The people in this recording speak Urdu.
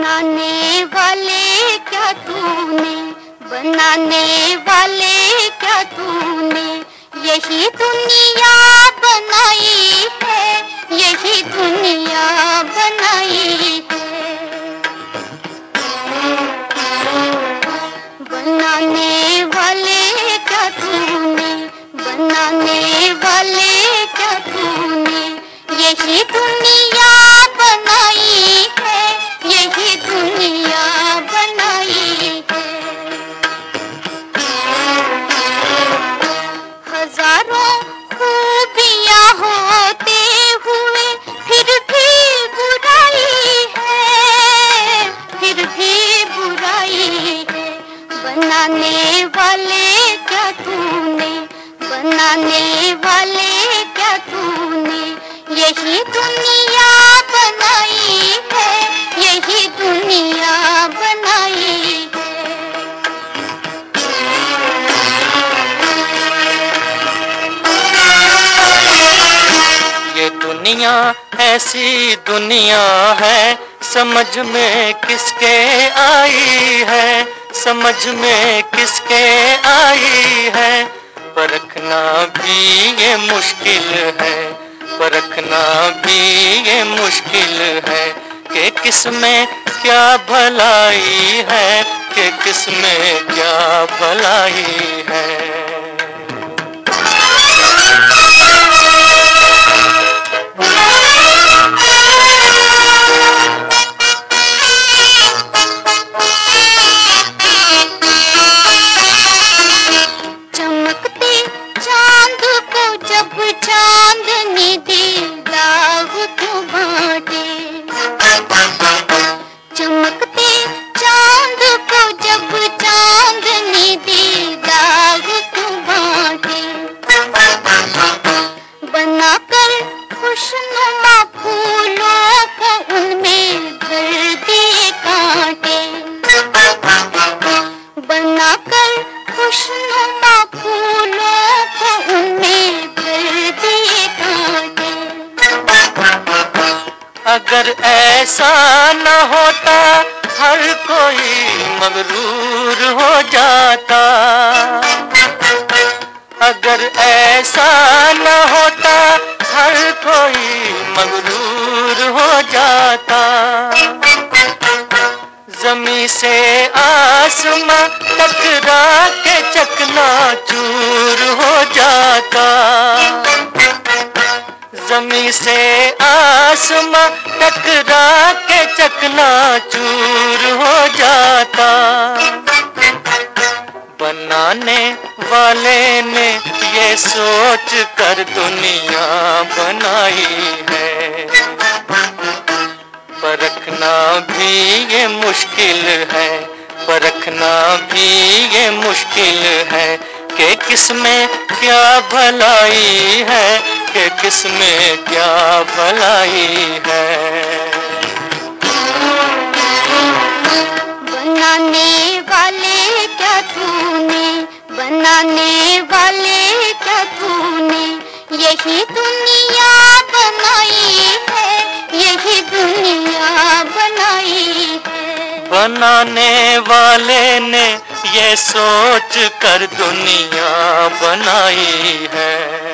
بنانے والے کیا تو نے بنانے والے کیا تو نے یہی دنیا بنائی ہے، یہی دنیا بنائی ہے۔ بنانے والے کیا تو بنانے والے نے یہی دنیا بنانے والے کیا تھی نے بنانے والے کیا تو نے یہی دنیا بنائی ہے یہی دنیا بنائی ہے یہ دنیا ایسی دنیا ہے سمجھ میں کس کے آئی ہے سمجھ میں کس کے آئی ہے؟ پرکھنا بھی یہ مشکل ہے۔ پرکھنا بھی یہ مشکل ہے کہ کس میں کیا بھلائی ہے، کہ کس میں کیا بھلائی اگر ایسا نہ ہوتا، ہر کوئی مغرور ہو جاتا۔ اگر ایسا نہ ہوتا، ہر کوئی مغرور ہو جاتا۔ زمیں سے آسماں ٹکرا کے چکنا چور ہو جاتا۔ زمیں سے چشمہ ٹکرا کے چکنا چور ہو جاتا۔ بنانے والے نے یہ سوچ کر دنیا بنائی ہے۔ پرکھنا بھی یہ مشکل ہے۔ پرکھنا بھی یہ مشکل ہے کہ کس میں کیا بھلائی ہے۔ اس میں کیا بھلائی ہے؟ بنانے والے کیا تھی بنانے والے کیا تھی یہی دنیا بنائی ہے یہی دنیا بنائی ہے۔ بنانے والے نے یہ سوچ کر دنیا بنائی ہے۔